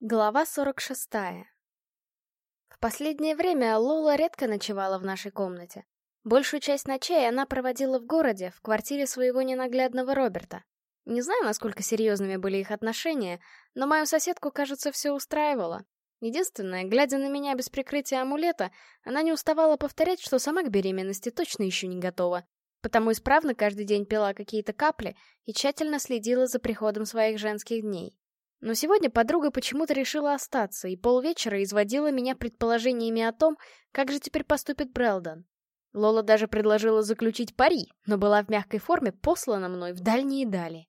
Глава 46. В последнее время Лола редко ночевала в нашей комнате. Большую часть ночей она проводила в городе, в квартире своего ненаглядного Роберта. Не знаю, насколько серьезными были их отношения, но мою соседку, кажется, все устраивало. Единственное, глядя на меня без прикрытия амулета, она не уставала повторять, что сама к беременности точно еще не готова, потому исправно каждый день пила какие-то капли и тщательно следила за приходом своих женских дней. Но сегодня подруга почему-то решила остаться и полвечера изводила меня предположениями о том, как же теперь поступит Брэлдон. Лола даже предложила заключить пари, но была в мягкой форме послана мной в дальние дали.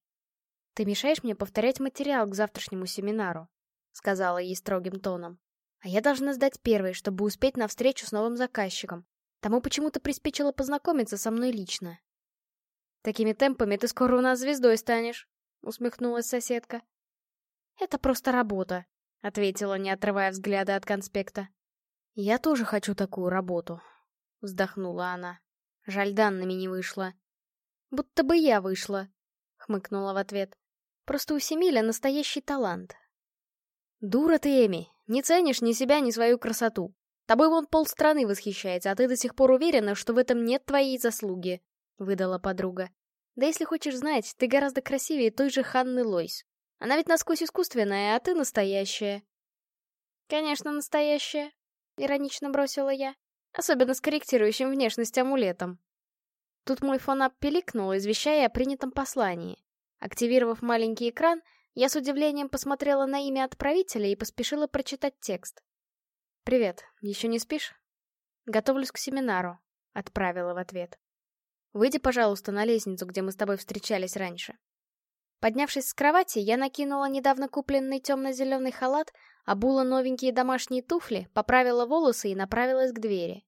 «Ты мешаешь мне повторять материал к завтрашнему семинару», — сказала ей строгим тоном. «А я должна сдать первой, чтобы успеть на встречу с новым заказчиком. Тому почему-то приспичило познакомиться со мной лично». «Такими темпами ты скоро у нас звездой станешь», — усмехнулась соседка. «Это просто работа», — ответила, не отрывая взгляда от конспекта. «Я тоже хочу такую работу», — вздохнула она. «Жаль, данными не вышла». «Будто бы я вышла», — хмыкнула в ответ. «Просто у Семиля настоящий талант». «Дура ты, Эми, не ценишь ни себя, ни свою красоту. Тобой вон полстраны восхищается, а ты до сих пор уверена, что в этом нет твоей заслуги», — выдала подруга. «Да если хочешь знать, ты гораздо красивее той же Ханны Лойс. Она ведь насквозь искусственная, а ты настоящая. Конечно, настоящая, иронично бросила я. Особенно с корректирующим внешность амулетом. Тут мой фон пиликнул, извещая о принятом послании. Активировав маленький экран, я с удивлением посмотрела на имя отправителя и поспешила прочитать текст. «Привет, еще не спишь?» «Готовлюсь к семинару», — отправила в ответ. «Выйди, пожалуйста, на лестницу, где мы с тобой встречались раньше. Поднявшись с кровати, я накинула недавно купленный темно-зеленый халат, обула новенькие домашние туфли, поправила волосы и направилась к двери.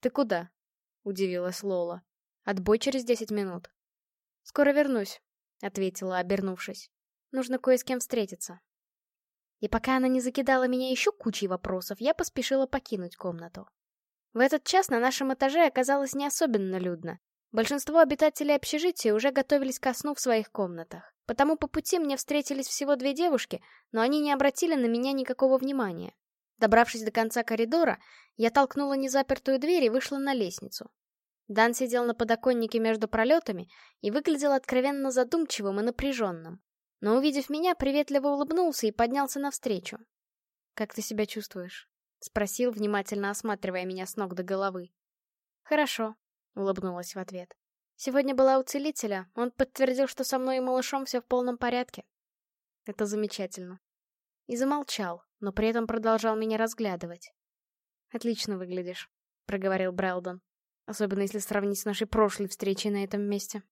«Ты куда?» — удивилась Лола. «Отбой через десять минут». «Скоро вернусь», — ответила, обернувшись. «Нужно кое с кем встретиться». И пока она не закидала меня еще кучей вопросов, я поспешила покинуть комнату. В этот час на нашем этаже оказалось не особенно людно. Большинство обитателей общежития уже готовились ко сну в своих комнатах. Потому по пути мне встретились всего две девушки, но они не обратили на меня никакого внимания. Добравшись до конца коридора, я толкнула незапертую дверь и вышла на лестницу. Дан сидел на подоконнике между пролетами и выглядел откровенно задумчивым и напряженным. Но, увидев меня, приветливо улыбнулся и поднялся навстречу. «Как ты себя чувствуешь?» — спросил, внимательно осматривая меня с ног до головы. «Хорошо», улыбнулась в ответ. Сегодня была у целителя, он подтвердил, что со мной и малышом все в полном порядке. Это замечательно. И замолчал, но при этом продолжал меня разглядывать. «Отлично выглядишь», — проговорил Брэлдон. «Особенно если сравнить с нашей прошлой встречей на этом месте».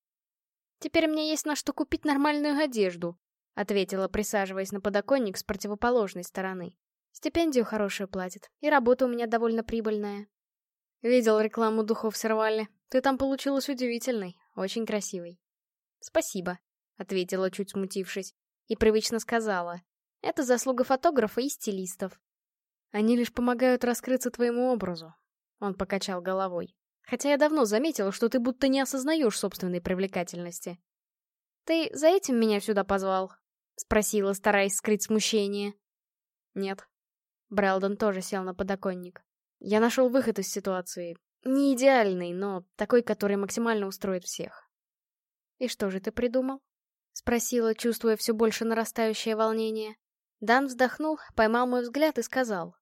«Теперь мне есть на что купить нормальную одежду», — ответила, присаживаясь на подоконник с противоположной стороны. «Стипендию хорошую платят, и работа у меня довольно прибыльная». Видел рекламу духов Сервали. Ты там получилась удивительной, очень красивой. Спасибо, ответила, чуть смутившись, и привычно сказала. Это заслуга фотографа и стилистов. Они лишь помогают раскрыться твоему образу. Он покачал головой. Хотя я давно заметила, что ты будто не осознаешь собственной привлекательности. Ты за этим меня сюда позвал? Спросила, стараясь скрыть смущение. Нет. Брэлдон тоже сел на подоконник. Я нашел выход из ситуации. Не идеальный, но такой, который максимально устроит всех. «И что же ты придумал?» — спросила, чувствуя все больше нарастающее волнение. Дан вздохнул, поймал мой взгляд и сказал.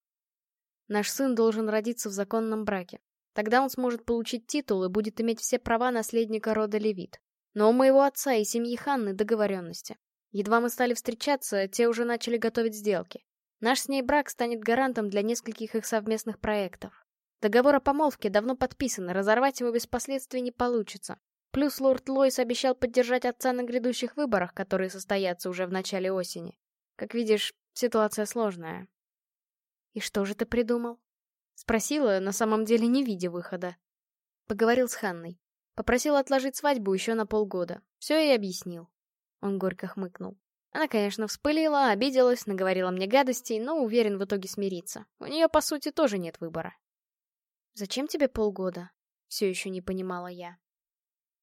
«Наш сын должен родиться в законном браке. Тогда он сможет получить титул и будет иметь все права наследника рода Левит. Но у моего отца и семьи Ханны договоренности. Едва мы стали встречаться, те уже начали готовить сделки. Наш с ней брак станет гарантом для нескольких их совместных проектов. Договор о помолвке давно подписан, разорвать его без последствий не получится. Плюс лорд Лойс обещал поддержать отца на грядущих выборах, которые состоятся уже в начале осени. Как видишь, ситуация сложная. «И что же ты придумал?» Спросила, на самом деле не видя выхода. Поговорил с Ханной. Попросил отложить свадьбу еще на полгода. Все и объяснил. Он горько хмыкнул. Она, конечно, вспылила, обиделась, наговорила мне гадостей, но уверен в итоге смириться. У нее, по сути, тоже нет выбора. «Зачем тебе полгода?» — все еще не понимала я.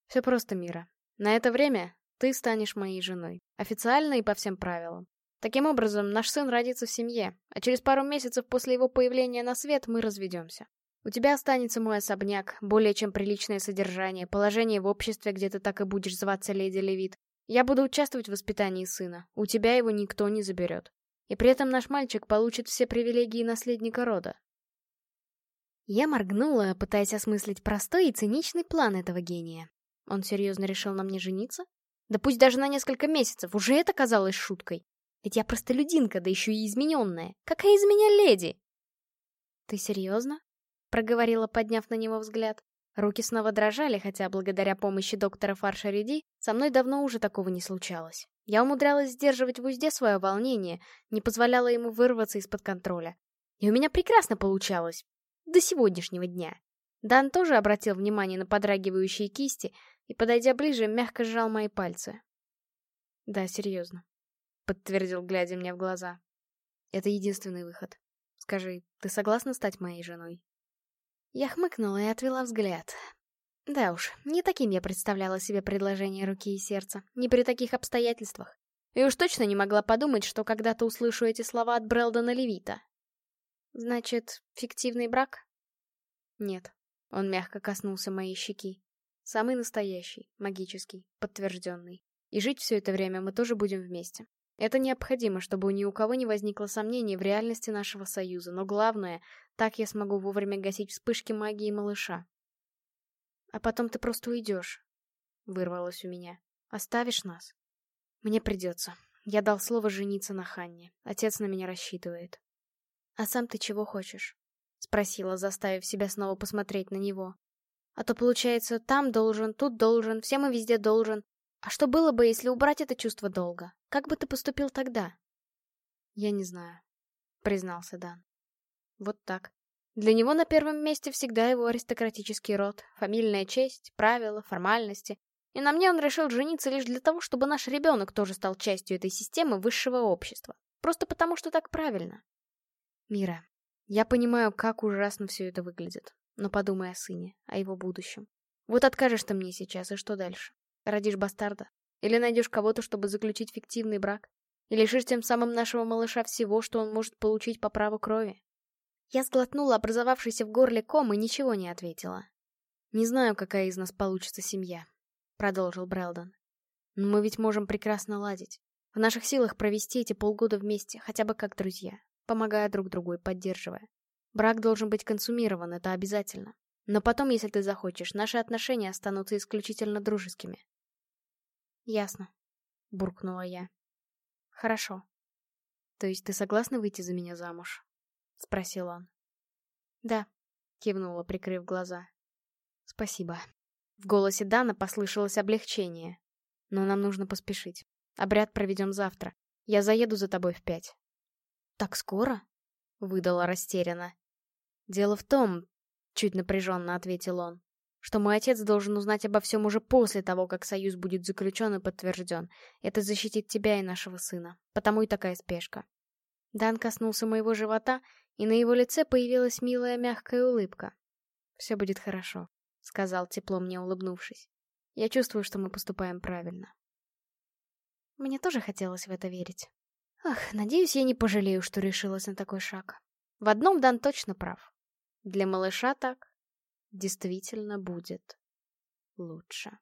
«Все просто, Мира. На это время ты станешь моей женой. Официально и по всем правилам. Таким образом, наш сын родится в семье, а через пару месяцев после его появления на свет мы разведемся. У тебя останется мой особняк, более чем приличное содержание, положение в обществе, где ты так и будешь зваться леди Левит. Я буду участвовать в воспитании сына, у тебя его никто не заберет. И при этом наш мальчик получит все привилегии наследника рода. Я моргнула, пытаясь осмыслить простой и циничный план этого гения. Он серьезно решил на мне жениться? Да пусть даже на несколько месяцев, уже это казалось шуткой. Ведь я простолюдинка, да еще и измененная. Какая из меня леди? Ты серьезно? Проговорила, подняв на него взгляд. Руки снова дрожали, хотя благодаря помощи доктора Фаршариди со мной давно уже такого не случалось. Я умудрялась сдерживать в узде свое волнение, не позволяла ему вырваться из-под контроля. И у меня прекрасно получалось. До сегодняшнего дня. Дан тоже обратил внимание на подрагивающие кисти и, подойдя ближе, мягко сжал мои пальцы. «Да, серьезно», — подтвердил, глядя мне в глаза. «Это единственный выход. Скажи, ты согласна стать моей женой?» Я хмыкнула и отвела взгляд. Да уж, не таким я представляла себе предложение руки и сердца, не при таких обстоятельствах. И уж точно не могла подумать, что когда-то услышу эти слова от Брелдона Левита. Значит, фиктивный брак? Нет. Он мягко коснулся моей щеки. Самый настоящий, магический, подтвержденный. И жить все это время мы тоже будем вместе. Это необходимо, чтобы ни у кого не возникло сомнений в реальности нашего союза, но главное, так я смогу вовремя гасить вспышки магии малыша. А потом ты просто уйдешь. Вырвалось у меня. Оставишь нас? Мне придется. Я дал слово жениться на Ханне. Отец на меня рассчитывает. А сам ты чего хочешь? Спросила, заставив себя снова посмотреть на него. А то получается, там должен, тут должен, всем и везде должен. А что было бы, если убрать это чувство долга? Как бы ты поступил тогда? Я не знаю, признался Дан. Вот так. Для него на первом месте всегда его аристократический род, фамильная честь, правила, формальности. И на мне он решил жениться лишь для того, чтобы наш ребенок тоже стал частью этой системы высшего общества. Просто потому, что так правильно. Мира, я понимаю, как ужасно все это выглядит. Но подумай о сыне, о его будущем. Вот откажешь ты мне сейчас, и что дальше? Родишь бастарда? Или найдешь кого-то, чтобы заключить фиктивный брак? И лишишь тем самым нашего малыша всего, что он может получить по праву крови? Я сглотнула образовавшийся в горле ком и ничего не ответила. «Не знаю, какая из нас получится семья», — продолжил Брэлдон. «Но мы ведь можем прекрасно ладить. В наших силах провести эти полгода вместе, хотя бы как друзья, помогая друг другу и поддерживая. Брак должен быть консумирован, это обязательно. Но потом, если ты захочешь, наши отношения останутся исключительно дружескими. Ясно, буркнула я. Хорошо. То есть ты согласна выйти за меня замуж? Спросил он. Да, кивнула, прикрыв глаза. Спасибо. В голосе Дана послышалось облегчение. Но нам нужно поспешить. Обряд проведем завтра. Я заеду за тобой в пять. Так скоро? Выдала растерянно. «Дело в том, — чуть напряженно ответил он, — что мой отец должен узнать обо всем уже после того, как союз будет заключен и подтвержден. Это защитит тебя и нашего сына. Потому и такая спешка». Дан коснулся моего живота, и на его лице появилась милая мягкая улыбка. «Все будет хорошо», — сказал тепло мне улыбнувшись. «Я чувствую, что мы поступаем правильно». Мне тоже хотелось в это верить. Ах, надеюсь, я не пожалею, что решилась на такой шаг. В одном Дан точно прав. Для малыша так действительно будет лучше.